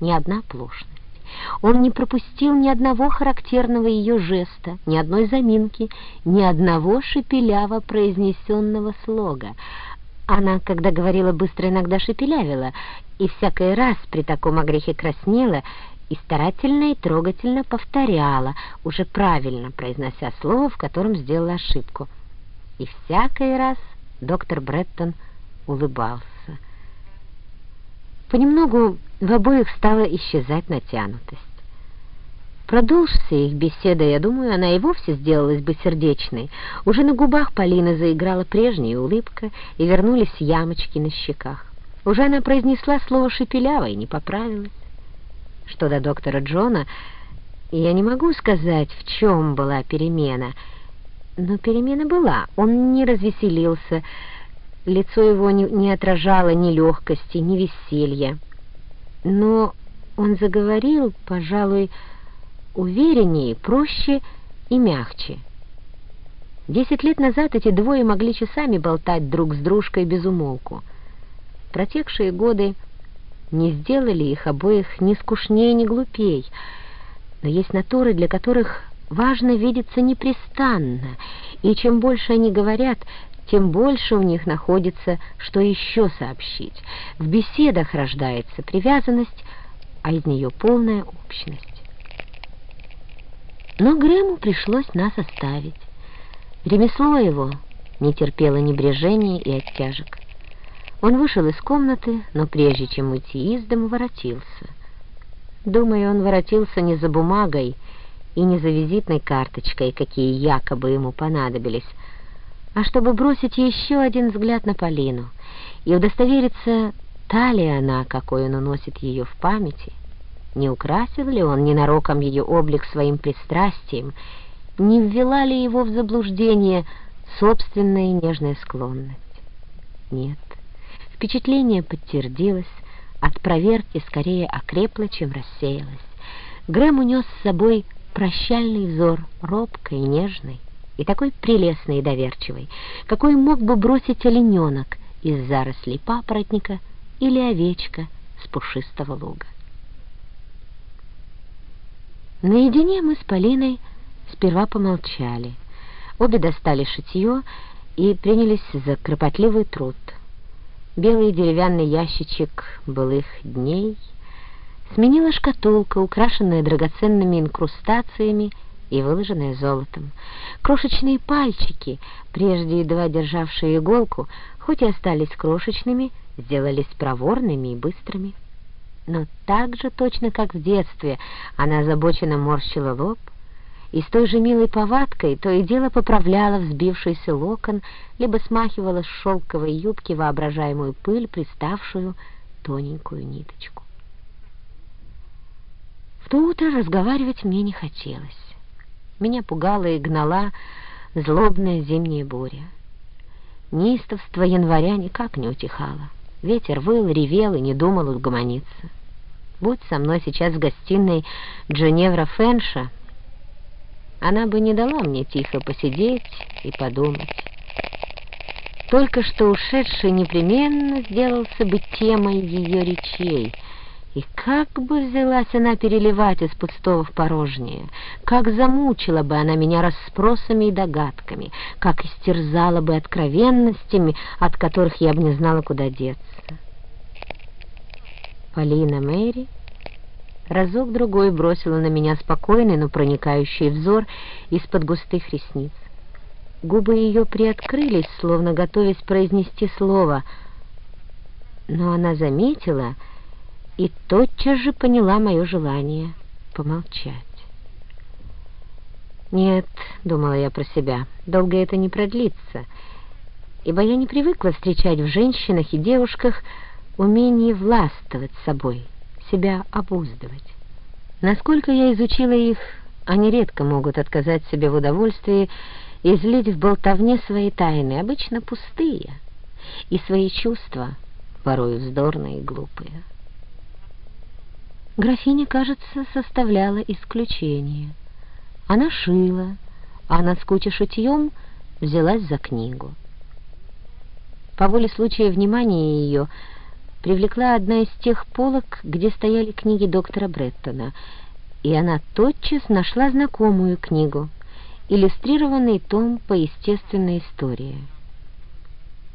ни одна оплошность. Он не пропустил ни одного характерного ее жеста, ни одной заминки, ни одного шепеляво произнесенного слога. Она, когда говорила быстро, иногда шепелявила, и всякий раз при таком огрехе краснела и старательно и трогательно повторяла, уже правильно произнося слово, в котором сделала ошибку. И всякий раз доктор Бреттон улыбался. Понемногу в обоих стала исчезать натянутость. Продолжится их беседа, я думаю, она и вовсе сделалась бы сердечной. Уже на губах Полины заиграла прежняя улыбка, и вернулись ямочки на щеках. Уже она произнесла слово «шепеляво» и не поправилась. Что до доктора Джона, я не могу сказать, в чем была перемена, но перемена была. Он не развеселился, лицо его не, не отражало ни легкости, ни веселья. Но он заговорил, пожалуй, увереннее, проще и мягче. Десять лет назад эти двое могли часами болтать друг с дружкой без умолку. Протекшие годы не сделали их обоих ни скучнее, ни глупей, но есть натуры, для которых важно видеться непрестанно, и чем больше они говорят, тем больше у них находится, что еще сообщить. В беседах рождается привязанность, а из нее полная общность. Но Грэму пришлось нас оставить. Ремесло его не терпело небрежения и оттяжек. Он вышел из комнаты, но прежде чем уйти из дому, воротился. Думаю, он воротился не за бумагой и не за визитной карточкой, какие якобы ему понадобились, а чтобы бросить еще один взгляд на Полину и удостовериться, та ли она, какой он уносит ее в памяти, не украсил ли он ненароком ее облик своим пристрастием, не ввела ли его в заблуждение собственная нежная склонность. Нет, впечатление подтвердилось, от проверки скорее окрепло, чем рассеялось. Грэм унес с собой прощальный взор, робкой нежный, и такой прелестный и доверчивый, какой мог бы бросить олененок из зарослей папоротника или овечка с пушистого луга. Наедине мы с Полиной сперва помолчали. Обе достали шитье и принялись за кропотливый труд. Белый деревянный ящичек былых дней сменила шкатулка, украшенная драгоценными инкрустациями и выложенная золотом. Крошечные пальчики, прежде едва державшие иголку, хоть и остались крошечными, сделались проворными и быстрыми. Но так же точно, как в детстве, она озабоченно морщила лоб и с той же милой повадкой то и дело поправляла взбившийся локон, либо смахивала с шелковой юбки воображаемую пыль, приставшую тоненькую ниточку. В то утро разговаривать мне не хотелось. Меня пугала и гнала злобная зимняя буря. Неистовство января никак не утихало. Ветер выл, ревел и не думал угомониться. Будь со мной сейчас в гостиной Дженевра Фенша, она бы не дала мне тихо посидеть и подумать. Только что ушедший непременно сделался бы темой ее речей — и как бы взялась она переливать из пустого в порожнее, как замучила бы она меня расспросами и догадками, как истерзала бы откровенностями, от которых я бы не знала, куда деться. Полина Мэри разок-другой бросила на меня спокойный, но проникающий взор из-под густых ресниц. Губы ее приоткрылись, словно готовясь произнести слово, но она заметила, и тотчас же поняла мое желание помолчать. «Нет», — думала я про себя, — «долго это не продлится, ибо я не привыкла встречать в женщинах и девушках умение властвовать собой, себя обуздывать. Насколько я изучила их, они редко могут отказать себе в удовольствии излить в болтовне свои тайны, обычно пустые, и свои чувства, порой вздорные и глупые. Графиня, кажется, составляла исключение. Она шила, а наскуча шитьем взялась за книгу. По воле случая внимание ее привлекла одна из тех полок, где стояли книги доктора Бреттона, и она тотчас нашла знакомую книгу, иллюстрированный том по естественной истории.